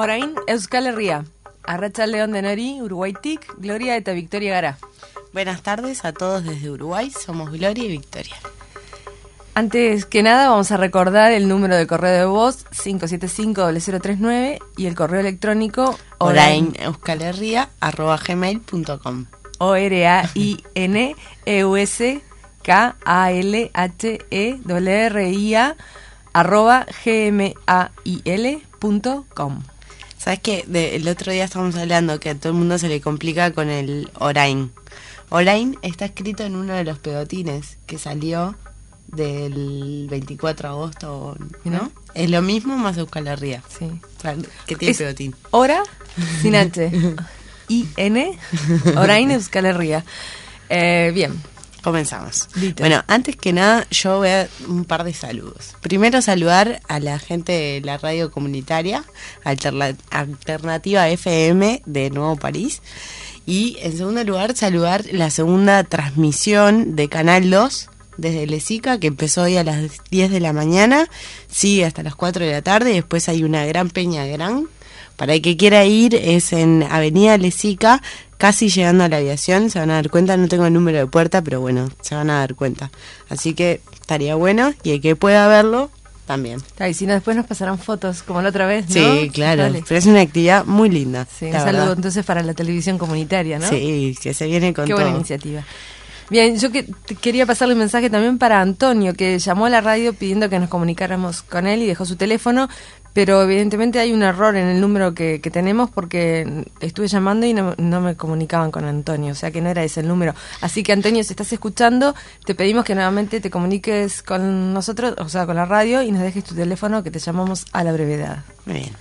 Orain Euskal Herria, Arracha León de Nori, Uruguaytic, Gloria eta Victoria Gara. Buenas tardes a todos desde Uruguay, somos Gloria y Victoria. Antes que nada vamos a recordar el número de correo de voz 575-039 y el correo electrónico oraineuskalerria.gmail.com O-R-A-I-N-E-U-S-K-A-L-H-E-R-R-I-A arroba gmail.com ¿Sabes qué? De- el otro día estábamos hablando que a todo el mundo se le complica con el Orain. Orain está escrito en uno de los pedotines que salió del 24 de agosto. ¿no? Es lo mismo más Euskal Herria. Sí. O sea, que tiene Es pedotín. Hora sin H. I-N, Orain Euskal Herria. Eh, bien, Comenzamos. Bueno, antes que nada, yo voy a un par de saludos. Primero, saludar a la gente de la radio comunitaria Alterna- Alternativa FM de Nuevo París. Y en segundo lugar, saludar la segunda transmisión de Canal 2 desde Lesica, que empezó hoy a las 10 de la mañana, sigue hasta las 4 de la tarde, y después hay una gran peña gran. Para el que quiera ir, es en Avenida Lesica, casi llegando a la aviación, se van a dar cuenta, no tengo el número de puerta, pero bueno, se van a dar cuenta. Así que estaría bueno, y el que pueda verlo, también. Y si no, después nos pasarán fotos, como la otra vez, ¿no? Sí, claro, Dale. pero es una actividad muy linda. Sí, un saludo verdad. entonces para la televisión comunitaria, ¿no? Sí, que se viene con Qué todo. buena iniciativa. Bien, yo que, quería pasarle un mensaje también para Antonio, que llamó a la radio pidiendo que nos comunicáramos con él y dejó su teléfono, pero evidentemente hay un error en el número que, que tenemos porque estuve llamando y no, no me comunicaban con Antonio, o sea que no era ese el número. Así que Antonio, si estás escuchando, te pedimos que nuevamente te comuniques con nosotros, o sea, con la radio y nos dejes tu teléfono que te llamamos a la brevedad. Muy bien.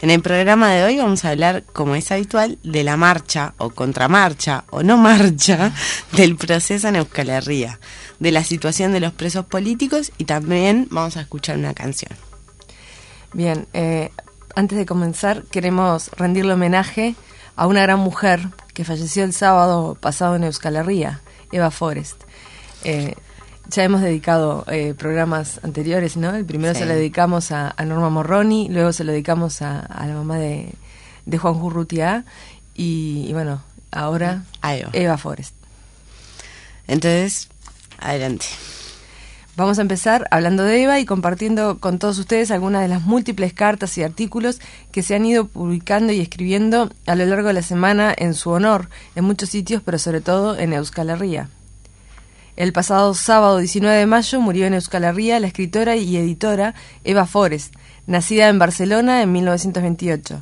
En el programa de hoy vamos a hablar, como es habitual, de la marcha o contramarcha o no marcha del proceso en Euskal Herria, de la situación de los presos políticos y también vamos a escuchar una canción. Bien, eh, antes de comenzar queremos rendirle homenaje a una gran mujer que falleció el sábado pasado en Euskal Herria, Eva Forrest. Eh, ya hemos dedicado eh, programas anteriores, ¿no? El primero Sí. se lo dedicamos a, a Norma Morroni, luego se lo dedicamos a, a la mamá de, de Juan Jurrutia y, y bueno, ahora A Eva. Eva Forrest. Entonces, adelante. Vamos a empezar hablando de Eva y compartiendo con todos ustedes algunas de las múltiples cartas y artículos que se han ido publicando y escribiendo a lo largo de la semana en su honor, en muchos sitios, pero sobre todo en Euskal Herria. El pasado sábado 19 de mayo murió en Euskal Herria la escritora y editora Eva Forrest, nacida en Barcelona en 1928.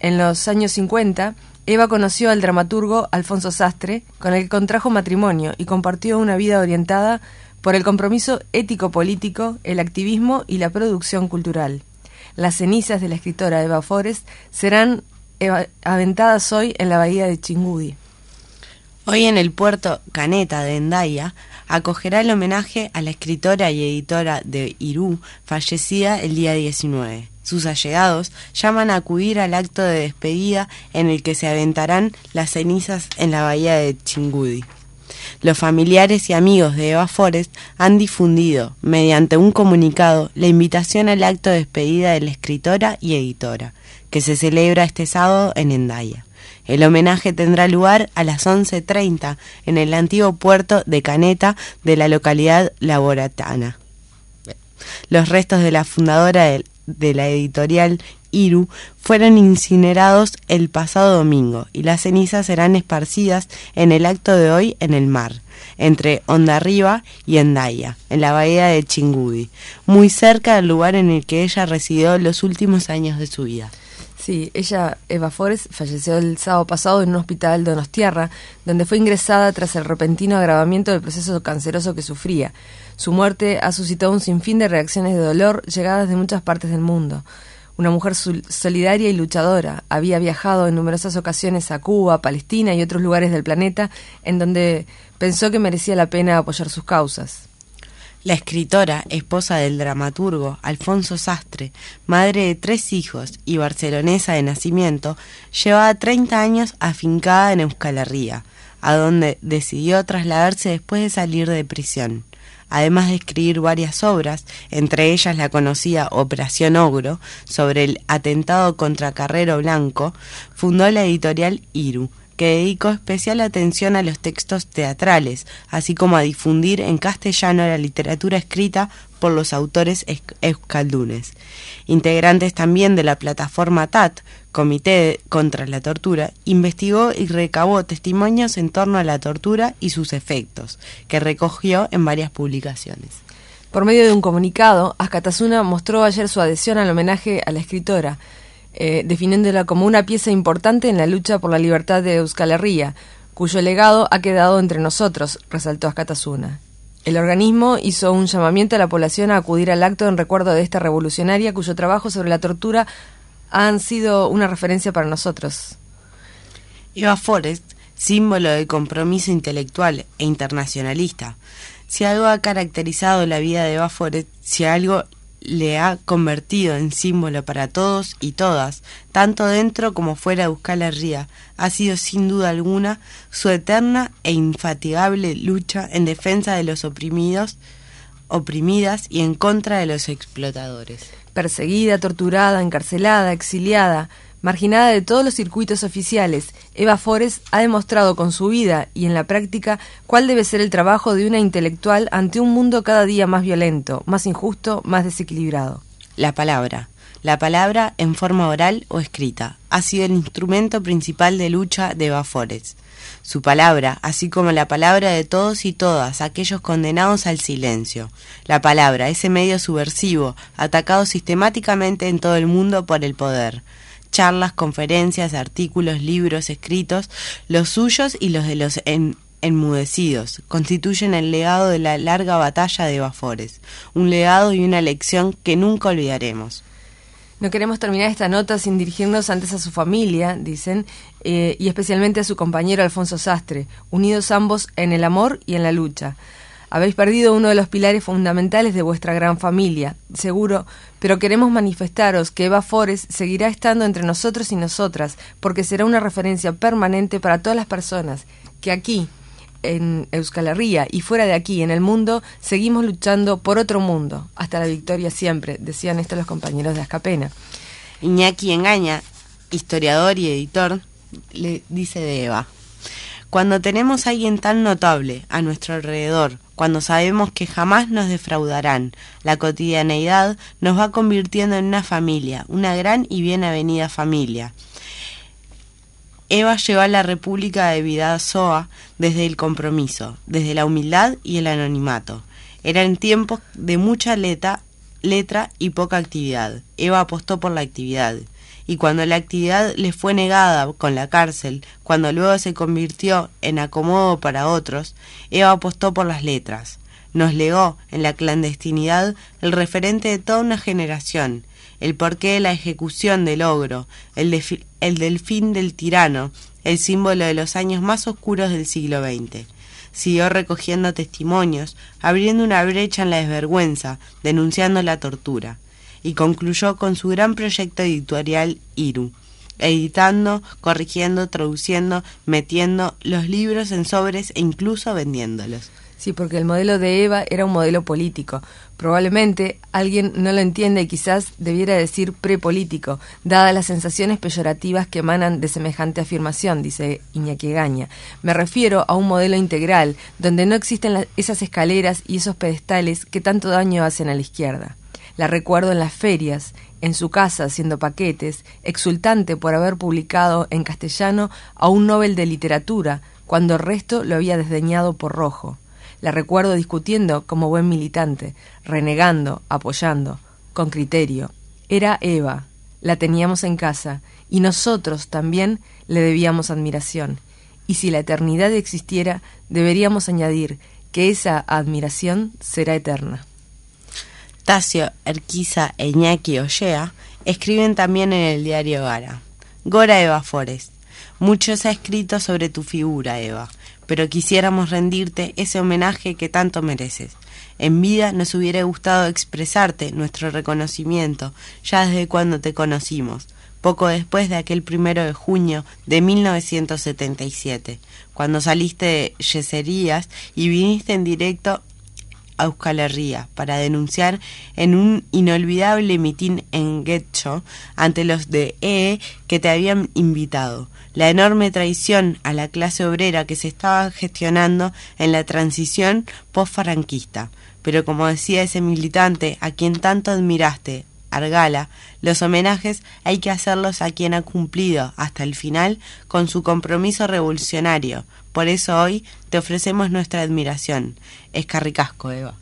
En los años 50, Eva conoció al dramaturgo Alfonso Sastre, con el que contrajo matrimonio y compartió una vida orientada por el compromiso ético-político, el activismo y la producción cultural. Las cenizas de la escritora Eva Forrest serán aventadas hoy en la bahía de Chingudi. Hoy en el puerto Caneta de Endaya acogerá el homenaje a la escritora y editora de Irú, fallecida el día 19. Sus allegados llaman a acudir al acto de despedida en el que se aventarán las cenizas en la bahía de Chingudi. Los familiares y amigos de Eva Forrest han difundido, mediante un comunicado, la invitación al acto de despedida de la escritora y editora, que se celebra este sábado en Endaya. El homenaje tendrá lugar a las 11.30 en el antiguo puerto de Caneta de la localidad laboratana. Los restos de la fundadora de, la editorial Iru fueron incinerados el pasado domingo y las cenizas serán esparcidas en el acto de hoy en el mar, entre Ondarriba y Endaya, en la bahía de Chingudi, muy cerca del lugar en el que ella residió los últimos años de su vida. Sí, ella, Eva Forrest, falleció el sábado pasado en un hospital donostiarra, donde fue ingresada tras el repentino agravamiento del proceso canceroso que sufría. Su muerte ha suscitado un sinfín de reacciones de dolor llegadas de muchas partes del mundo. Una mujer solidaria y luchadora, había viajado en numerosas ocasiones a Cuba, Palestina y otros lugares del planeta en donde pensó que merecía la pena apoyar sus causas. La escritora, esposa del dramaturgo Alfonso Sastre, madre de tres hijos y barcelonesa de nacimiento, llevaba 30 años afincada en Euskal Herria, a donde decidió trasladarse después de salir de prisión. Además de escribir varias obras, entre ellas la conocida Operación Ogro, sobre el atentado contra Carrero Blanco, fundó la editorial Iru, que dedicó especial atención a los textos teatrales, así como a difundir en castellano la literatura escrita por los autores euskaldunes. Integrantes también de la plataforma TAT, Comité contra la Tortura, investigó y recabó testimonios en torno a la tortura y sus efectos, que recogió en varias publicaciones. Por medio de un comunicado, Askatasuna mostró ayer su adhesión al homenaje a la escritora, eh, definiéndola como una pieza importante en la lucha por la libertad de Euskal Herria, cuyo legado ha quedado entre nosotros, resaltó Askatasuna. El organismo hizo un llamamiento a la población a acudir al acto en recuerdo de esta revolucionaria cuyo trabajo sobre la tortura han sido una referencia para nosotros. Eva Forrest, símbolo de compromiso intelectual e internacionalista. Si algo ha caracterizado la vida de Eva Forrest, si algo le ha convertido en símbolo para todos y todas, tanto dentro como fuera de Euskal Herria, ha sido sin duda alguna su eterna e infatigable lucha en defensa de los oprimidos, oprimidas y en contra de los explotadores. Perseguida, torturada, encarcelada, exiliada, Marginada de todos los circuitos oficiales, Eva Forest ha demostrado con su vida y en la práctica cuál debe ser el trabajo de una intelectual ante un mundo cada día más violento, más injusto, más desequilibrado. La palabra. La palabra, en forma oral o escrita, ha sido el instrumento principal de lucha de Eva Forest. Su palabra, así como la palabra de todos y todas aquellos condenados al silencio. La palabra, ese medio subversivo, atacado sistemáticamente en todo el mundo por el poder charlas, conferencias, artículos, libros escritos, los suyos y los de los enmudecidos, constituyen el legado de la larga batalla de Bafores, un legado y una lección que nunca olvidaremos. No queremos terminar esta nota sin dirigirnos antes a su familia, dicen, eh, y especialmente a su compañero Alfonso Sastre, unidos ambos en el amor y en la lucha. Habéis perdido uno de los pilares fundamentales de vuestra gran familia, seguro, pero queremos manifestaros que Eva Forest seguirá estando entre nosotros y nosotras, porque será una referencia permanente para todas las personas que aquí, en Euskal Herria y fuera de aquí, en el mundo, seguimos luchando por otro mundo, hasta la victoria siempre, decían esto los compañeros de Azcapena. Iñaki Engaña, historiador y editor, le dice de Eva. Cuando tenemos a alguien tan notable a nuestro alrededor, cuando sabemos que jamás nos defraudarán, la cotidianeidad nos va convirtiendo en una familia, una gran y bien avenida familia. Eva llegó a la República de Vidasoa desde el compromiso, desde la humildad y el anonimato. Eran tiempos de mucha letra, letra y poca actividad. Eva apostó por la actividad y cuando la actividad le fue negada con la cárcel, cuando luego se convirtió en acomodo para otros, Eva apostó por las letras. Nos legó en la clandestinidad el referente de toda una generación, el porqué de la ejecución del ogro, el, el del fin del tirano, el símbolo de los años más oscuros del siglo XX. Siguió recogiendo testimonios, abriendo una brecha en la desvergüenza, denunciando la tortura y concluyó con su gran proyecto editorial Iru, editando, corrigiendo, traduciendo, metiendo los libros en sobres e incluso vendiéndolos. Sí, porque el modelo de Eva era un modelo político. Probablemente alguien no lo entiende y quizás debiera decir prepolítico, dadas las sensaciones peyorativas que emanan de semejante afirmación, dice Iñaki Gaña. Me refiero a un modelo integral, donde no existen esas escaleras y esos pedestales que tanto daño hacen a la izquierda. La recuerdo en las ferias, en su casa haciendo paquetes, exultante por haber publicado en castellano a un Nobel de literatura, cuando el resto lo había desdeñado por rojo. La recuerdo discutiendo como buen militante, renegando, apoyando, con criterio. Era Eva, la teníamos en casa, y nosotros también le debíamos admiración. Y si la eternidad existiera, deberíamos añadir que esa admiración será eterna. Erquiza e Iñaki Ollea escriben también en el diario Gara. Gora Eva Forest. Mucho se ha escrito sobre tu figura, Eva, pero quisiéramos rendirte ese homenaje que tanto mereces. En vida nos hubiera gustado expresarte nuestro reconocimiento ya desde cuando te conocimos, poco después de aquel primero de junio de 1977, cuando saliste de Yeserías y viniste en directo a para denunciar en un inolvidable mitin en Getxo ante los de EE que te habían invitado la enorme traición a la clase obrera que se estaba gestionando en la transición post-franquista. Pero como decía ese militante a quien tanto admiraste, Argala, los homenajes hay que hacerlos a quien ha cumplido hasta el final con su compromiso revolucionario. Por eso hoy te ofrecemos nuestra admiración. Es carricasco, Eva.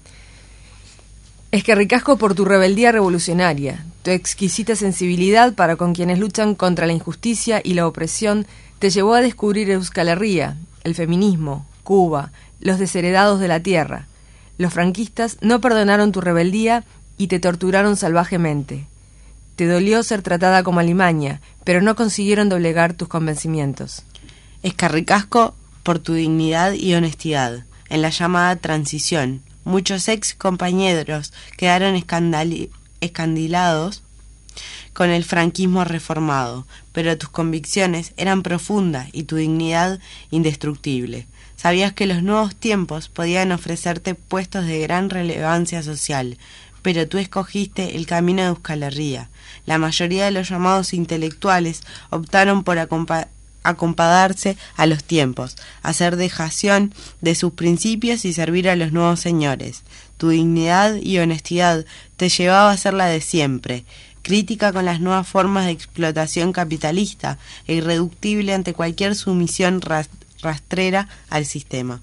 Es que ricasco por tu rebeldía revolucionaria, tu exquisita sensibilidad para con quienes luchan contra la injusticia y la opresión te llevó a descubrir Euskal Herria, el feminismo, Cuba, los desheredados de la tierra. Los franquistas no perdonaron tu rebeldía y te torturaron salvajemente. Te dolió ser tratada como alimaña, pero no consiguieron doblegar tus convencimientos. Escarricasco por tu dignidad y honestidad en la llamada transición, Muchos ex compañeros quedaron escandilados con el franquismo reformado, pero tus convicciones eran profundas y tu dignidad indestructible. Sabías que los nuevos tiempos podían ofrecerte puestos de gran relevancia social, pero tú escogiste el camino de Euskal Herria. La mayoría de los llamados intelectuales optaron por acompañar acompadarse a los tiempos, hacer dejación de sus principios y servir a los nuevos señores. Tu dignidad y honestidad te llevaba a ser la de siempre, crítica con las nuevas formas de explotación capitalista e irreductible ante cualquier sumisión rastrera al sistema.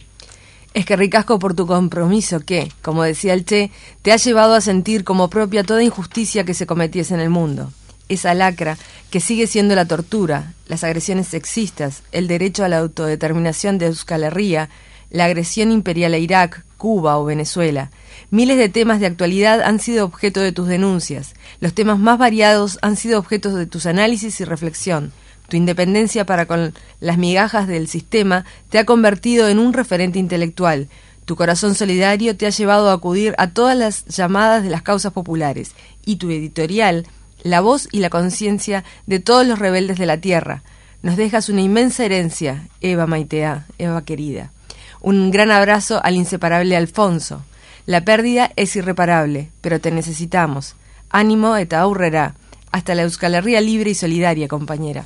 Es que ricasco por tu compromiso que, como decía el Che, te ha llevado a sentir como propia toda injusticia que se cometiese en el mundo esa lacra que sigue siendo la tortura, las agresiones sexistas, el derecho a la autodeterminación de Euskal Herria, la agresión imperial a Irak, Cuba o Venezuela. Miles de temas de actualidad han sido objeto de tus denuncias. Los temas más variados han sido objeto de tus análisis y reflexión. Tu independencia para con las migajas del sistema te ha convertido en un referente intelectual. Tu corazón solidario te ha llevado a acudir a todas las llamadas de las causas populares. Y tu editorial la voz y la conciencia de todos los rebeldes de la tierra. Nos dejas una inmensa herencia, Eva Maitea, Eva querida. Un gran abrazo al inseparable Alfonso. La pérdida es irreparable, pero te necesitamos. Ánimo eta aurrera. Hasta la Euskalerría libre y solidaria, compañera.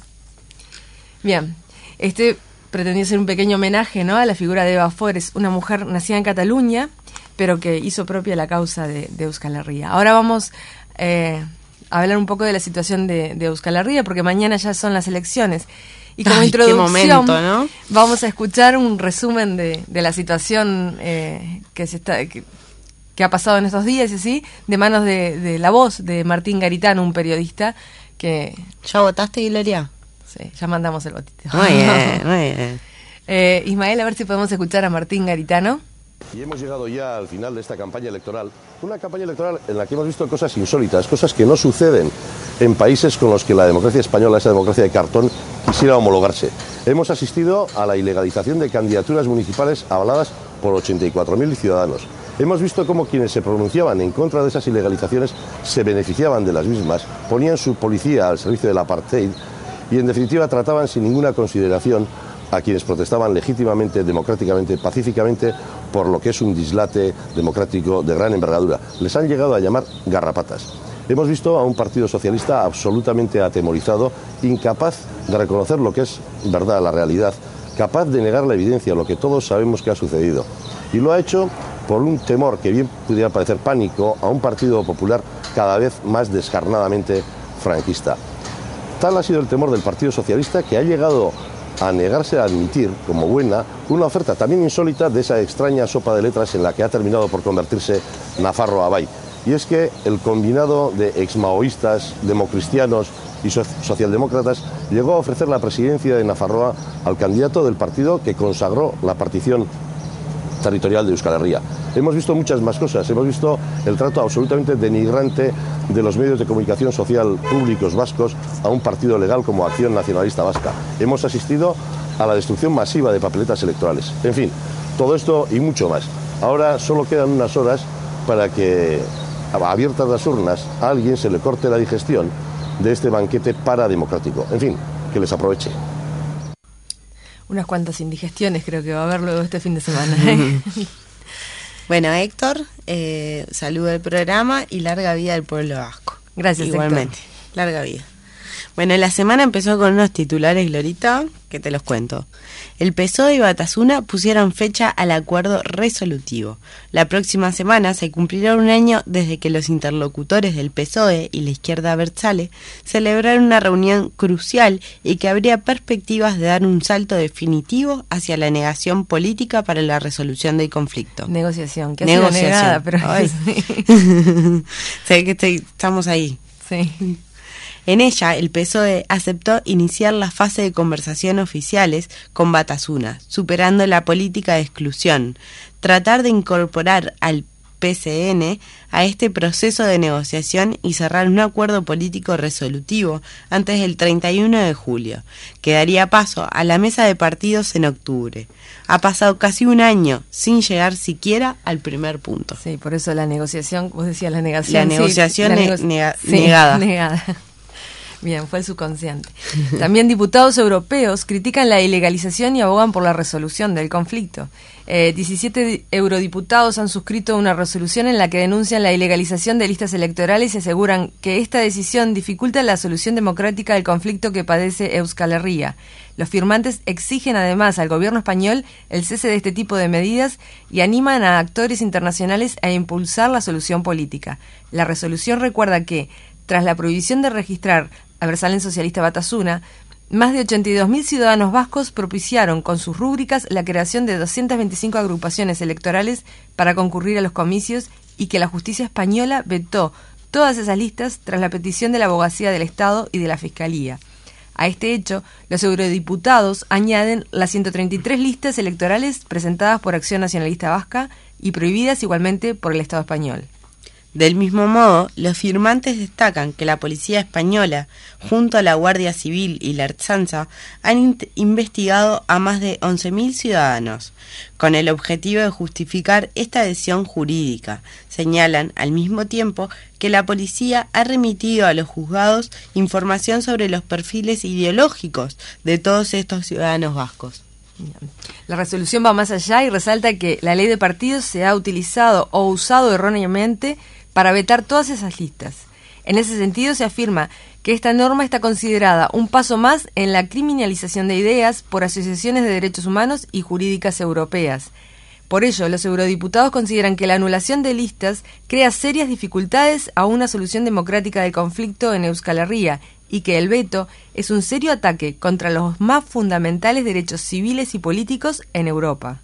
Bien, este pretendió ser un pequeño homenaje ¿no? a la figura de Eva Forés, una mujer nacida en Cataluña, pero que hizo propia la causa de, de Euskal Herria. Ahora vamos eh, hablar un poco de la situación de, de Euskal Herria, porque mañana ya son las elecciones. Y como introducción, vamos a escuchar un resumen de, de la situación eh, que se está que, ha pasado en estos días, y así, de manos de, de, la voz de Martín Garitano, un periodista que... ¿Ya votaste, Hilaria? Sí, ya mandamos el votito. Muy bien, muy bien. Eh, Ismael, a ver si podemos escuchar a Martín Garitano. Y hemos llegado ya al final de esta campaña electoral, una campaña electoral en la que hemos visto cosas insólitas, cosas que no suceden en países con los que la democracia española, esa democracia de cartón, quisiera homologarse. Hemos asistido a la ilegalización de candidaturas municipales avaladas por 84.000 ciudadanos. Hemos visto cómo quienes se pronunciaban en contra de esas ilegalizaciones se beneficiaban de las mismas, ponían su policía al servicio del apartheid y en definitiva trataban sin ninguna consideración a quienes protestaban legítimamente, democráticamente, pacíficamente por lo que es un dislate democrático de gran envergadura. Les han llegado a llamar garrapatas. Hemos visto a un Partido Socialista absolutamente atemorizado, incapaz de reconocer lo que es verdad, la realidad, capaz de negar la evidencia, lo que todos sabemos que ha sucedido. Y lo ha hecho por un temor que bien pudiera parecer pánico a un Partido Popular cada vez más descarnadamente franquista. Tal ha sido el temor del Partido Socialista que ha llegado a negarse a admitir como buena una oferta también insólita de esa extraña sopa de letras en la que ha terminado por convertirse Nafarro Abay. Y es que el combinado de exmaoístas, democristianos y socialdemócratas llegó a ofrecer la presidencia de Nafarroa al candidato del partido que consagró la partición territorial de Euskal Herria. Hemos visto muchas más cosas, hemos visto el trato absolutamente denigrante de los medios de comunicación social públicos vascos a un partido legal como Acción Nacionalista Vasca. Hemos asistido a la destrucción masiva de papeletas electorales. En fin, todo esto y mucho más. Ahora solo quedan unas horas para que, abiertas las urnas, a alguien se le corte la digestión de este banquete parademocrático. En fin, que les aproveche unas cuantas indigestiones creo que va a haber luego este fin de semana. ¿eh? Bueno, Héctor, eh, saludo del programa y larga vida al pueblo vasco. Gracias, Igualmente, larga vida. Bueno, la semana empezó con unos titulares, Glorita, que te los cuento. El PSOE y Batasuna pusieron fecha al acuerdo resolutivo. La próxima semana se cumplirá un año desde que los interlocutores del PSOE y la izquierda Berzale celebraron una reunión crucial y que habría perspectivas de dar un salto definitivo hacia la negación política para la resolución del conflicto. Negociación, que ha Negociación. sido negada, pero Ay. sé que estoy- estamos ahí. sí. En ella, el PSOE aceptó iniciar la fase de conversación oficiales con Batasuna, superando la política de exclusión, tratar de incorporar al PCN a este proceso de negociación y cerrar un acuerdo político resolutivo antes del 31 de julio, que daría paso a la mesa de partidos en octubre. Ha pasado casi un año sin llegar siquiera al primer punto. Sí, por eso la negociación, vos decías la negación. La sí, negociación la ne- nego- nega- sí, negada. negada. Bien, fue el subconsciente. También diputados europeos critican la ilegalización y abogan por la resolución del conflicto. Eh, 17 di- eurodiputados han suscrito una resolución en la que denuncian la ilegalización de listas electorales y aseguran que esta decisión dificulta la solución democrática del conflicto que padece Euskal Herria. Los firmantes exigen además al gobierno español el cese de este tipo de medidas y animan a actores internacionales a impulsar la solución política. La resolución recuerda que, tras la prohibición de registrar a Versalen Socialista Batasuna, más de 82.000 ciudadanos vascos propiciaron con sus rúbricas la creación de 225 agrupaciones electorales para concurrir a los comicios y que la justicia española vetó todas esas listas tras la petición de la abogacía del Estado y de la Fiscalía. A este hecho, los eurodiputados añaden las 133 listas electorales presentadas por Acción Nacionalista Vasca y prohibidas igualmente por el Estado español. Del mismo modo, los firmantes destacan que la policía española, junto a la Guardia Civil y la Ertzaintza, han investigado a más de 11.000 ciudadanos, con el objetivo de justificar esta adhesión jurídica. Señalan, al mismo tiempo, que la policía ha remitido a los juzgados información sobre los perfiles ideológicos de todos estos ciudadanos vascos. La resolución va más allá y resalta que la ley de partidos se ha utilizado o usado erróneamente para vetar todas esas listas. En ese sentido, se afirma que esta norma está considerada un paso más en la criminalización de ideas por asociaciones de derechos humanos y jurídicas europeas. Por ello, los eurodiputados consideran que la anulación de listas crea serias dificultades a una solución democrática del conflicto en Euskal Herria y que el veto es un serio ataque contra los más fundamentales derechos civiles y políticos en Europa.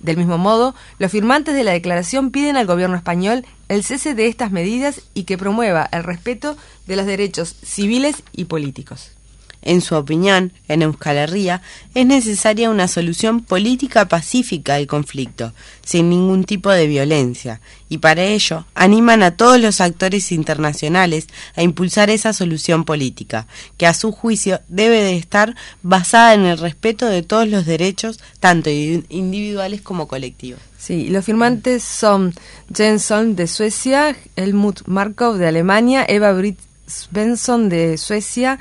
Del mismo modo, los firmantes de la declaración piden al gobierno español el cese de estas medidas y que promueva el respeto de los derechos civiles y políticos. En su opinión, en Euskal Herria es necesaria una solución política pacífica del conflicto, sin ningún tipo de violencia, y para ello animan a todos los actores internacionales a impulsar esa solución política, que a su juicio debe de estar basada en el respeto de todos los derechos, tanto individuales como colectivos. Sí, los firmantes son Jens Holm de Suecia, Helmut Markov de Alemania, Eva Britt Svensson de Suecia,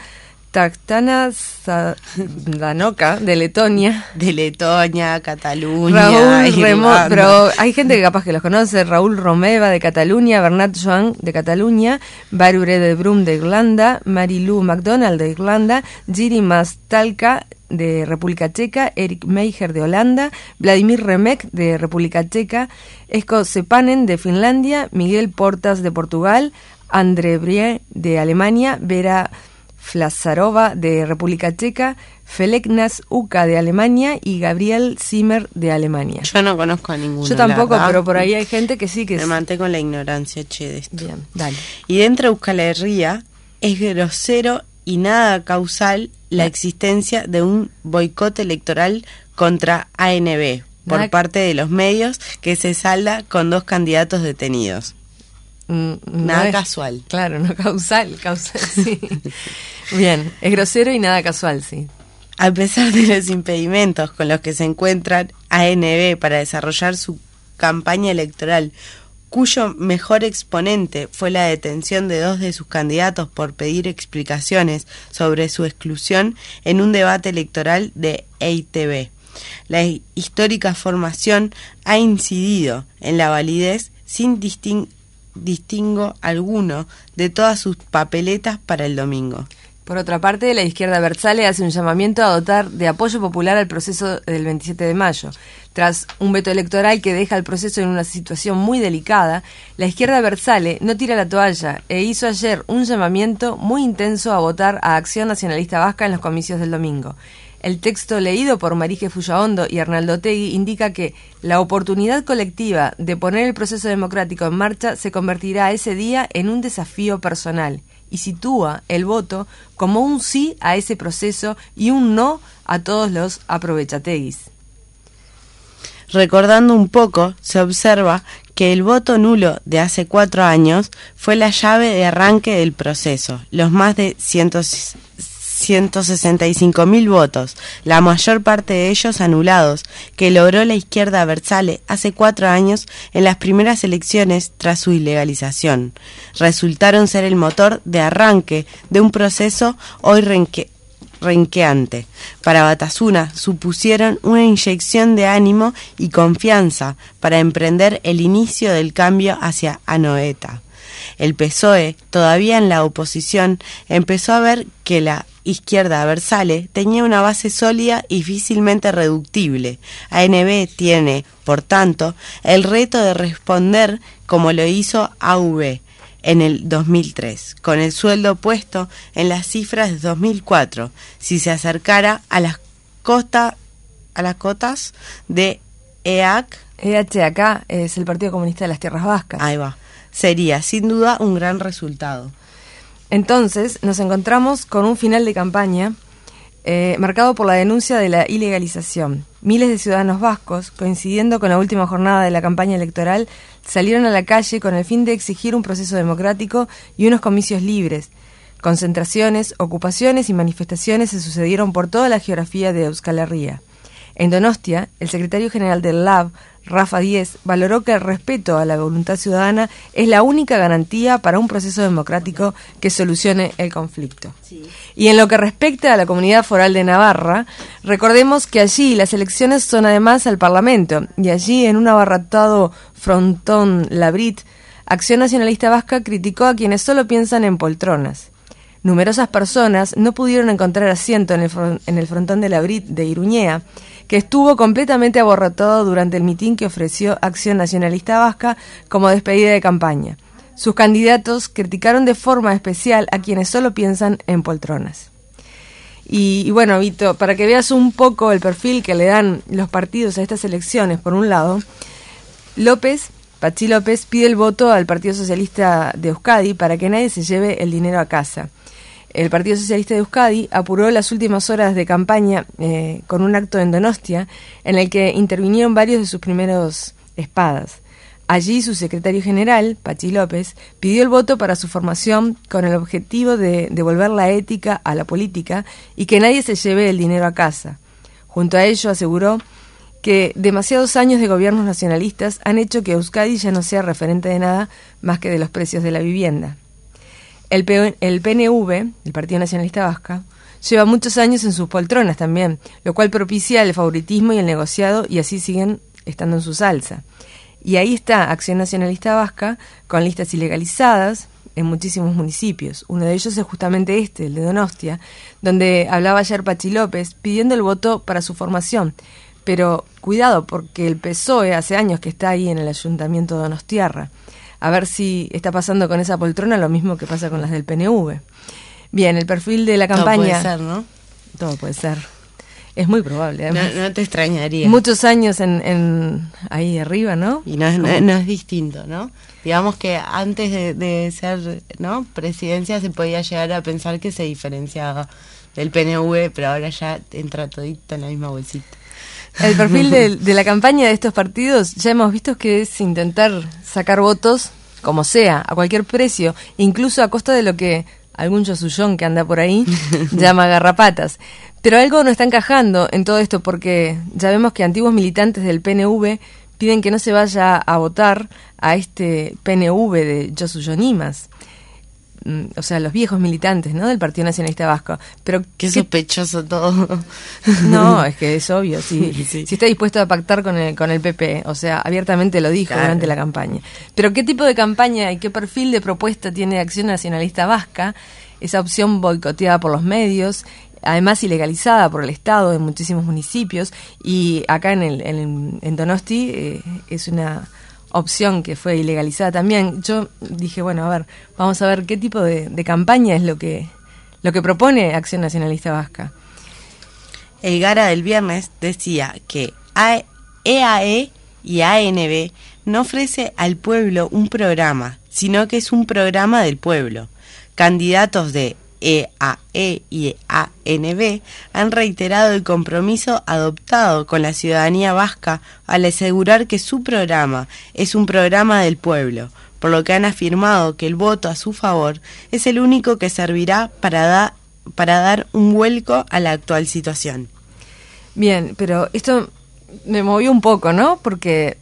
Taktana Danoka de Letonia. De Letonia, Cataluña, Raúl Remo, pero hay gente que capaz que los conoce, Raúl Romeva de Cataluña, Bernat Joan de Cataluña, Barbara de Brum de Irlanda, Marilu MacDonald de Irlanda, Giri Mastalka de República Checa, Eric Meijer de Holanda, Vladimir Remek de República Checa, Esko Sepanen de Finlandia, Miguel Portas de Portugal, André Brie de Alemania, Vera Flazarova de República Checa, Feleknas Uka de Alemania y Gabriel Zimmer de Alemania. Yo no conozco a ninguno. Yo tampoco, pero por ahí hay gente que sí que Me es... mantengo en la ignorancia, che, de esto. Bien, dale. Y dentro de Euskal Herria es grosero y nada causal la existencia de un boicot electoral contra ANB por parte de los medios que se salda con dos candidatos detenidos. Mm, no Nada es- casual. Claro, no causal, causal, sí. Bien, es grosero y nada casual, sí. A pesar de los impedimentos con los que se encuentran ANB para desarrollar su campaña electoral, cuyo mejor exponente fue la detención de dos de sus candidatos por pedir explicaciones sobre su exclusión en un debate electoral de EITB. La histórica formación ha incidido en la validez sin distingo alguno de todas sus papeletas para el domingo. Por otra parte, la izquierda Bersale hace un llamamiento a dotar de apoyo popular al proceso del 27 de mayo. Tras un veto electoral que deja el proceso en una situación muy delicada, la izquierda Bersale no tira la toalla e hizo ayer un llamamiento muy intenso a votar a Acción Nacionalista Vasca en los comicios del domingo. El texto leído por Marije Fullaondo y Arnaldo Tegui indica que la oportunidad colectiva de poner el proceso democrático en marcha se convertirá ese día en un desafío personal y sitúa el voto como un sí a ese proceso y un no a todos los aprovechateguis. Recordando un poco, se observa que el voto nulo de hace cuatro años fue la llave de arranque del proceso. Los más de 165.000 votos, la mayor parte de ellos anulados, que logró la izquierda Versale hace cuatro años en las primeras elecciones tras su ilegalización. Resultaron ser el motor de arranque de un proceso hoy renqueante. Para Batasuna supusieron una inyección de ánimo y confianza para emprender el inicio del cambio hacia Anoeta. El PSOE, todavía en la oposición, empezó a ver que la izquierda Versale tenía una base sólida y difícilmente reductible. ANB tiene, por tanto, el reto de responder como lo hizo AV en el 2003, con el sueldo puesto en las cifras de 2004, si se acercara a las, a las cotas de EAC. EHAK es el Partido Comunista de las Tierras Vascas. Ahí va. Sería, sin duda, un gran resultado. Entonces nos encontramos con un final de campaña eh, marcado por la denuncia de la ilegalización. Miles de ciudadanos vascos, coincidiendo con la última jornada de la campaña electoral, salieron a la calle con el fin de exigir un proceso democrático y unos comicios libres. Concentraciones, ocupaciones y manifestaciones se sucedieron por toda la geografía de Euskal Herria. En Donostia, el secretario general del LAB, Rafa Díez, valoró que el respeto a la voluntad ciudadana es la única garantía para un proceso democrático que solucione el conflicto. Y en lo que respecta a la comunidad foral de Navarra, recordemos que allí las elecciones son además al Parlamento, y allí en un abarratado frontón Labrit, Acción Nacionalista Vasca criticó a quienes solo piensan en poltronas. Numerosas personas no pudieron encontrar asiento en el, en el frontón de Labrit de Iruñea, que estuvo completamente aborratado durante el mitin que ofreció Acción Nacionalista Vasca como despedida de campaña. Sus candidatos criticaron de forma especial a quienes solo piensan en poltronas. Y, bueno, Vito, para que veas un poco el perfil que le dan los partidos a estas elecciones, por un lado, López, Pachi López, pide el voto al Partido Socialista de Euskadi para que nadie se lleve el dinero a casa el Partido Socialista de Euskadi apuró las últimas horas de campaña eh, con un acto en Donostia en el que intervinieron varios de sus primeros espadas. Allí su secretario general, Pachi López, pidió el voto para su formación con el objetivo de devolver la ética a la política y que nadie se lleve el dinero a casa. Junto a ello aseguró que demasiados años de gobiernos nacionalistas han hecho que Euskadi ya no sea referente de nada más que de los precios de la vivienda. El, PNV, el Partido Nacionalista Vasca, lleva muchos años en sus poltronas también, lo cual propicia el favoritismo y el negociado y así siguen estando en su salsa. Y ahí está Acción Nacionalista Vasca con listas ilegalizadas en muchísimos municipios. Uno de ellos es justamente este, el de Donostia, donde hablaba ayer Pachi López pidiendo el voto para su formación. Pero cuidado, porque el PSOE hace años que está ahí en el ayuntamiento de Donostiarra a ver si está pasando con esa poltrona lo mismo que pasa con las del PNV. Bien, el perfil de la campaña. Todo puede ser, ¿no? Todo puede ser. Es muy probable. No, te extrañaría. Muchos años en, en ahí arriba, ¿no? Y no es, no, es distinto, ¿no? Digamos que antes de, ser no presidencia se podía llegar a pensar que se diferenciaba del PNV, pero ahora ya entra todito en la misma bolsita. El perfil de, la campaña de estos partidos ya hemos visto que es intentar sacar votos como sea, a cualquier precio, incluso a costa de lo que algún yosullón que anda por ahí llama garrapatas. Pero algo no está encajando en todo esto porque ya vemos que antiguos militantes del PNV piden que no se vaya a votar a este PNV de Yosullonimas. Mm, o sea, los viejos militantes, ¿no? Del Partido Nacionalista Vasco. Pero qué sospechoso todo. No, es que es obvio, sí. Si está dispuesto a pactar con el, con el PP, o sea, abiertamente lo dijo durante la campaña. Pero ¿qué tipo de campaña y qué perfil de propuesta tiene Acción Nacionalista Vasca? Esa opción boicoteada por los medios, además ilegalizada por el Estado en muchísimos municipios y acá en, el, en, Donosti eh, es una opción que fue ilegalizada también. Yo dije, bueno, a ver, vamos a ver qué tipo de, campaña es lo que, lo que propone Acción Nacionalista Vasca. El Gara del viernes decía que EAE e y ANB no ofrece al pueblo un programa, sino que es un programa del pueblo. Candidatos de EAE e y ANB han reiterado el compromiso adoptado con la ciudadanía vasca al asegurar que su programa es un programa del pueblo, por lo que han afirmado que el voto a su favor es el único que servirá para, para dar un vuelco a la actual situación. Bien, pero esto me movió un poco, ¿no? Porque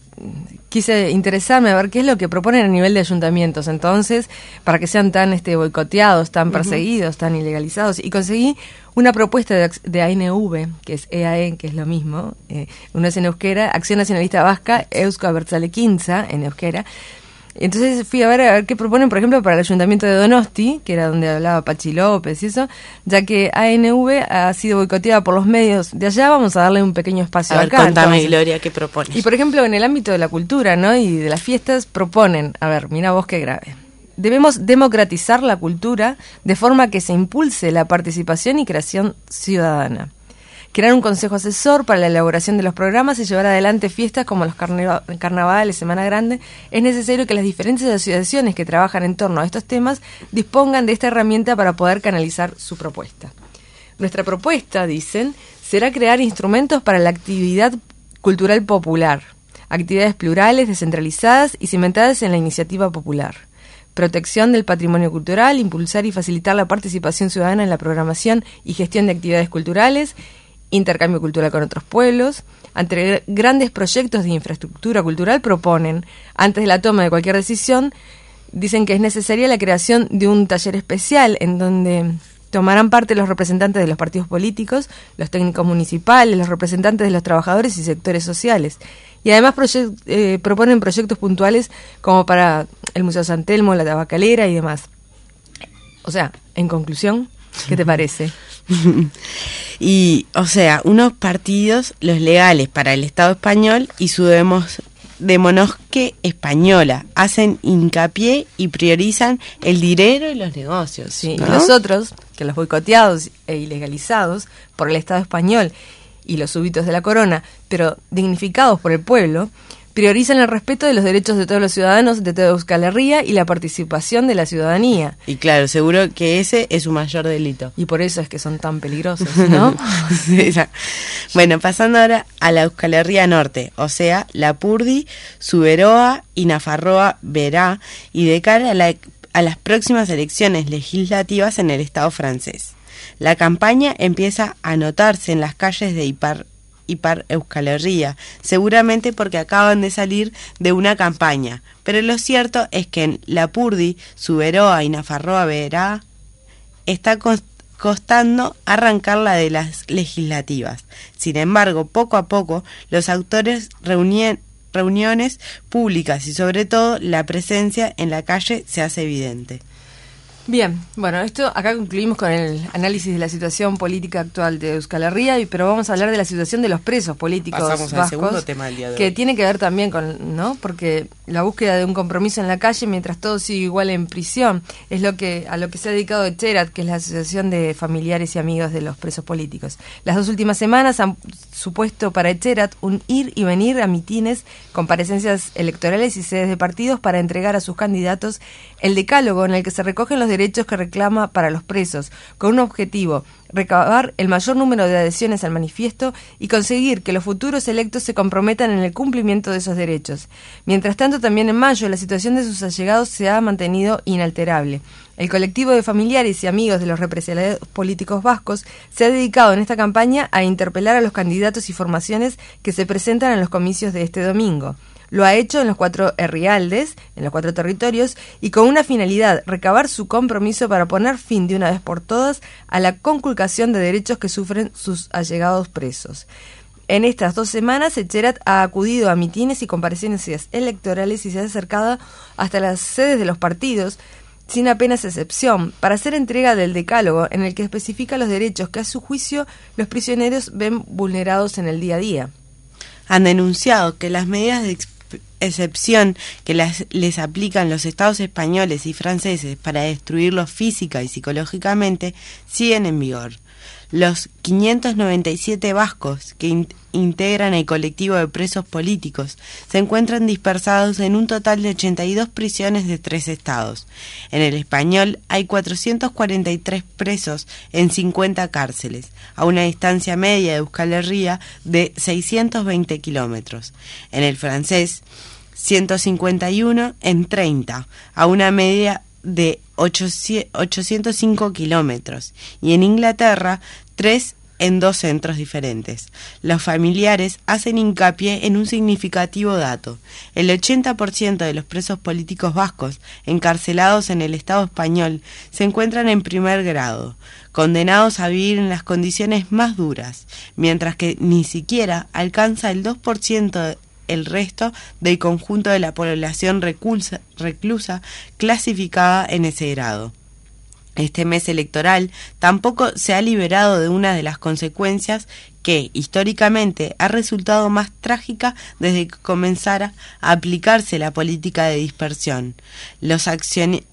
quise interesarme a ver qué es lo que proponen a nivel de ayuntamientos, entonces, para que sean tan este, boicoteados, tan perseguidos, tan ilegalizados. Y conseguí una propuesta de, de ANV, que es EAE, que es lo mismo, eh, una es en euskera, Acción Nacionalista Vasca, Eusko Abertzale Quinza, en euskera, entonces fui a ver, a ver qué proponen, por ejemplo, para el ayuntamiento de Donosti, que era donde hablaba Pachi López y eso, ya que ANV ha sido boicoteada por los medios de allá, vamos a darle un pequeño espacio a ver, acá. Contame, Gloria, ¿qué propones? Y por ejemplo, en el ámbito de la cultura, ¿no? Y de las fiestas, proponen, a ver, mira vos qué grave. Debemos democratizar la cultura de forma que se impulse la participación y creación ciudadana crear un consejo asesor para la elaboración de los programas y llevar adelante fiestas como los carnavales, Semana Grande, es necesario que las diferentes asociaciones que trabajan en torno a estos temas dispongan de esta herramienta para poder canalizar su propuesta. Nuestra propuesta, dicen, será crear instrumentos para la actividad cultural popular, actividades plurales, descentralizadas y cimentadas en la iniciativa popular protección del patrimonio cultural, impulsar y facilitar la participación ciudadana en la programación y gestión de actividades culturales intercambio cultural con otros pueblos. Ante grandes proyectos de infraestructura cultural proponen, antes de la toma de cualquier decisión, dicen que es necesaria la creación de un taller especial en donde tomarán parte los representantes de los partidos políticos, los técnicos municipales, los representantes de los trabajadores y sectores sociales. Y además eh, proponen proyectos puntuales como para el Museo San Telmo, la Tabacalera y demás. O sea, en conclusión, ¿qué te parece? y, o sea, unos partidos, los legales para el Estado español y su demos, demonosque española, hacen hincapié y priorizan el dinero y los negocios. Sí, y los otros, que los boicoteados e ilegalizados por el Estado español y los súbitos de la corona, pero dignificados por el pueblo, priorizan el respeto de los derechos de todos los ciudadanos de toda Euskal Herria y la participación de la ciudadanía. Y claro, seguro que ese es su mayor delito. Y por eso es que son tan peligrosos, ¿no? bueno, pasando ahora a la Euskal Herria Norte, o sea, la Purdi, Suberoa y Nafarroa Verá, y de cara a, a las próximas elecciones legislativas en el Estado francés. La campaña empieza a notarse en las calles de Ipar y par Euskal Herria, seguramente porque acaban de salir de una campaña. Pero lo cierto es que en Lapurdi, Suberoa y Nafarroa Verá está costando arrancar la de las legislativas. Sin embargo, poco a poco los autores reuniones públicas y sobre todo la presencia en la calle se hace evidente. Bien, bueno, esto acá concluimos con el análisis de la situación política actual de Euskal Herria, pero vamos a hablar de la situación de los presos políticos vascos, que tiene que ver también con, ¿no? Porque la búsqueda de un compromiso en la calle mientras todo sigue igual en prisión es lo que a lo que se ha dedicado Cherat, que es la asociación de familiares y amigos de los presos políticos. Las dos últimas semanas han supuesto para Echerat un ir y venir a mitines, comparecencias electorales y sedes de partidos para entregar a sus candidatos el decálogo en el que se recogen los derechos que reclama para los presos, con un objetivo, recabar el mayor número de adhesiones al manifiesto y conseguir que los futuros electos se comprometan en el cumplimiento de esos derechos. Mientras tanto, también en mayo la situación de sus allegados se ha mantenido inalterable. El colectivo de familiares y amigos de los represaliados políticos vascos se ha dedicado en esta campaña a interpelar a los candidatos y formaciones que se presentan en los comicios de este domingo. Lo ha hecho en los cuatro Rialdes, en los cuatro territorios, y con una finalidad, recabar su compromiso para poner fin de una vez por todas a la conculcación de derechos que sufren sus allegados presos. En estas dos semanas, Echerat ha acudido a mitines y comparecencias electorales y se ha acercado hasta las sedes de los partidos, sin apenas excepción, para hacer entrega del decálogo en el que especifica los derechos que a su juicio los prisioneros ven vulnerados en el día a día. Han denunciado que las medidas de excepción que les aplican los estados españoles y franceses para destruirlos física y psicológicamente siguen en vigor los 597 vascos que integran el colectivo de presos políticos se encuentran dispersados en un total de 82 prisiones de tres estados. En el español hay 443 presos en 50 cárceles, a una distancia media de Euskal Herria de 620 kilómetros. En el francés, 151 en 30, a una media de 805 kilómetros y en Inglaterra tres en dos centros diferentes. Los familiares hacen hincapié en un significativo dato. El 80% de los presos políticos vascos encarcelados en el Estado español se encuentran en primer grado, condenados a vivir en las condiciones más duras, mientras que ni siquiera alcanza el 2% el resto del conjunto de la población reclusa clasificada en ese grado. Este mes electoral tampoco se ha liberado de una de las consecuencias que históricamente ha resultado más trágica desde que comenzara a aplicarse la política de dispersión. Los accidentes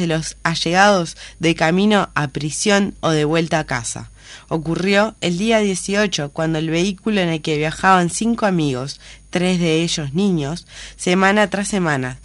de los allegados de camino a prisión o de vuelta a casa ocurrió el día 18 cuando el vehículo en el que viajaban cinco amigos, tres de ellos niños, semana tras semana,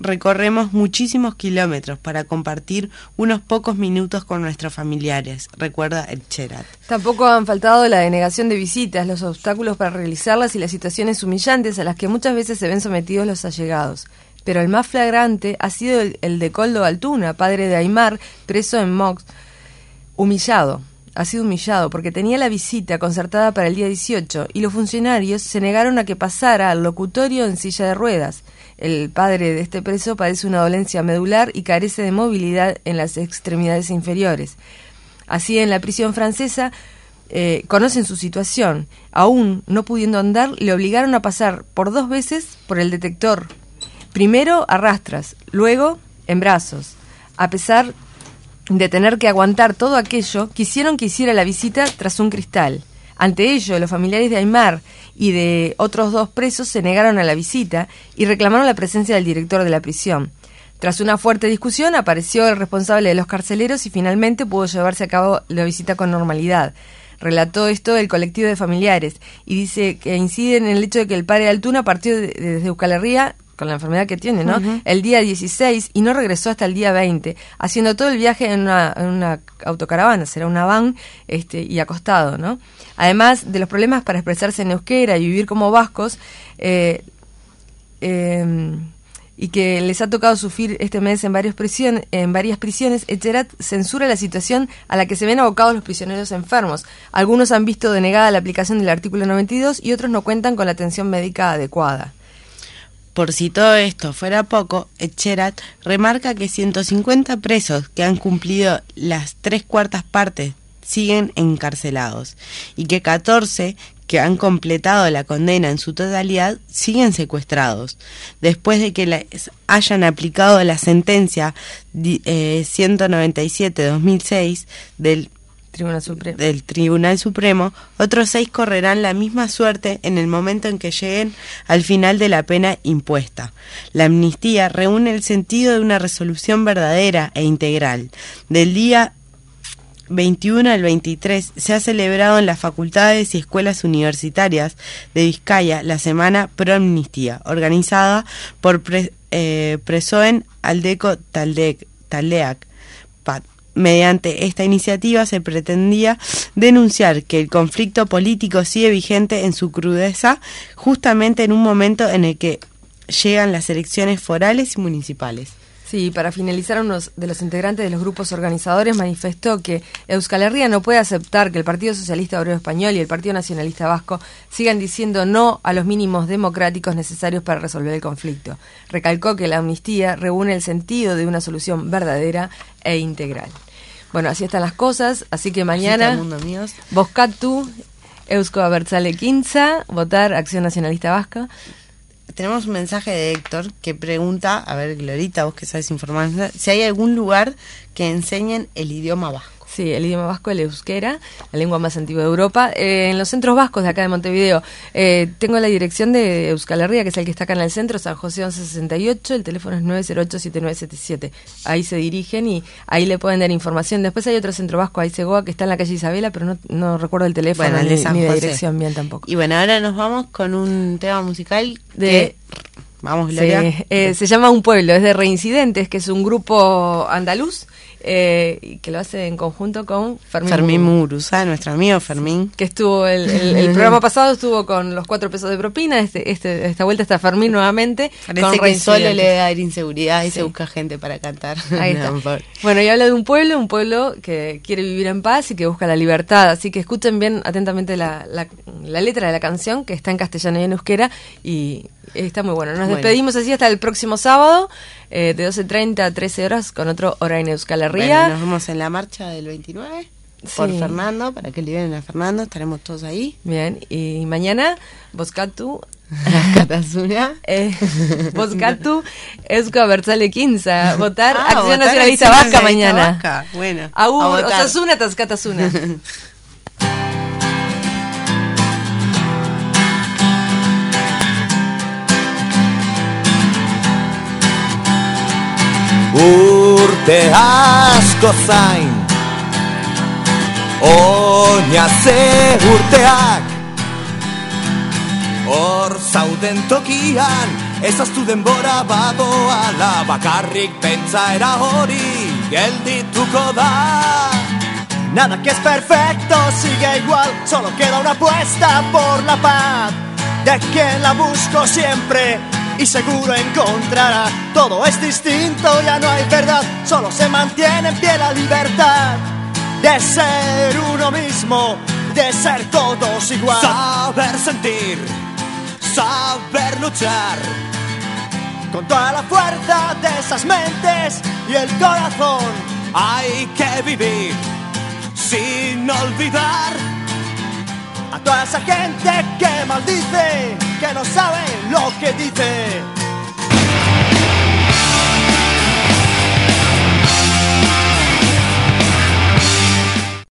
recorremos muchísimos kilómetros para compartir unos pocos minutos con nuestros familiares, recuerda el Cherat. Tampoco han faltado la denegación de visitas, los obstáculos para realizarlas y las situaciones humillantes a las que muchas veces se ven sometidos los allegados. Pero el más flagrante ha sido el, de Coldo Altuna, padre de Aymar, preso en Mox, humillado ha sido humillado porque tenía la visita concertada para el día 18 y los funcionarios se negaron a que pasara al locutorio en silla de ruedas. El padre de este preso padece una dolencia medular y carece de movilidad en las extremidades inferiores. Así, en la prisión francesa eh, conocen su situación. Aún no pudiendo andar, le obligaron a pasar por dos veces por el detector. Primero a rastras, luego en brazos. A pesar de tener que aguantar todo aquello, quisieron que hiciera la visita tras un cristal. Ante ello, los familiares de Aymar y de otros dos presos se negaron a la visita y reclamaron la presencia del director de la prisión. Tras una fuerte discusión, apareció el responsable de los carceleros y finalmente pudo llevarse a cabo la visita con normalidad. Relató esto el colectivo de familiares y dice que incide en el hecho de que el padre de Altuna partió desde Euskal Herria con la enfermedad que tiene, ¿no? El día 16 y no regresó hasta el día 20, haciendo todo el viaje en una, en una autocaravana, será una van, este, y acostado, ¿no? Además de los problemas para expresarse en euskera y vivir como vascos, eh, em, y que les ha tocado sufrir este mes en, varios en varias prisiones, Echerat censura la situación a la que se ven abocados los prisioneros enfermos. Algunos han visto denegada la aplicación del artículo 92 y otros no cuentan con la atención médica adecuada. Por si todo esto fuera poco, Echerat remarca que 150 presos que han cumplido las tres cuartas partes siguen encarcelados y que 14 que han completado la condena en su totalidad siguen secuestrados. Después de que les hayan aplicado la sentencia 197-2006 eh, del Tribunal Supremo. del Tribunal Supremo, otros seis correrán la misma suerte en el momento en que lleguen al final de la pena impuesta. La amnistía reúne el sentido de una resolución verdadera e integral. Del día 21 al 23 se ha celebrado en las facultades y escuelas universitarias de Vizcaya la Semana Pro Amnistía, organizada por eh, Presoen Aldeco Taldeac, Mediante esta iniciativa se pretendía denunciar que el conflicto político sigue vigente en su crudeza justamente en un momento en el que llegan las elecciones forales y municipales. Sí, para finalizar, uno de los integrantes de los grupos organizadores manifestó que Euskal Herria no puede aceptar que el Partido Socialista Obrero Español y el Partido Nacionalista Vasco sigan diciendo no a los mínimos democráticos necesarios para resolver el conflicto. Recalcó que la amnistía reúne el sentido de una solución verdadera e integral. Bueno, así están las cosas, así que mañana, Boscatu, Eusko Abertzale Quinza, votar Acción Nacionalista Vasca tenemos un mensaje de Héctor que pregunta, a ver, Glorita, vos que sabes informar, si hay algún lugar que enseñen el idioma vasco. Sí, el idioma vasco, el euskera, la lengua más antigua de Europa. Eh, en los centros vascos de acá de Montevideo, eh, tengo la dirección de Euskal Herria, que es el que está acá en el centro, San José 1168, el teléfono es 908-7977. Ahí se dirigen y ahí le pueden dar información. Después hay otro centro vasco, ahí Segoa, que está en la calle Isabela, pero no, no recuerdo el teléfono ni, ni la dirección bien tampoco. Y bueno, ahora nos vamos con un tema musical de... Vamos, Gloria. Eh, se llama Un Pueblo, es de Reincidentes, que es un grupo andaluz eh, que lo hace en conjunto con Fermín, Fermín Murusa, nuestro amigo Fermín. Que estuvo el, programa pasado, estuvo con los cuatro pesos de propina, este, este, esta vuelta está Fermín nuevamente. Parece que solo le da inseguridad y se busca gente para cantar. bueno, y habla de un pueblo, un pueblo que quiere vivir en paz y que busca la libertad, así que escuchen bien atentamente la, la letra de la canción, que está en castellano y en euskera, y Está muy bueno. Nos despedimos así hasta el próximo sábado, eh, de 12.30 a 13 horas, con otro Hora en Euskal Herria. nos vemos en la marcha del 29 por Fernando, para que liberen a Fernando, estaremos todos ahí. Bien, y mañana, Boscatu. Katasuna. Eh, Boscatu, Eusko Berzale Quinza. Votar ah, Acción Nacionalista Vasca mañana. Vasca. Bueno. Aún, Osasuna, Tascatasuna. urte asko zain. Oina ze urteak. Hor zauden tokian Ezaztu denbora badoala. Bakarrik pentsaera hori geldituko da. Nada que es perfecto sigue igual Solo queda una apuesta por la paz. De quien la busco siempre y seguro encontrará. Todo es distinto, ya no hay verdad, solo se mantiene en pie la libertad de ser uno mismo, de ser todos igual. Saber sentir, saber luchar. Con toda la fuerza de esas mentes y el corazón. Hay que vivir sin olvidar toda esa gente que maldice, que no sabe lo que dice.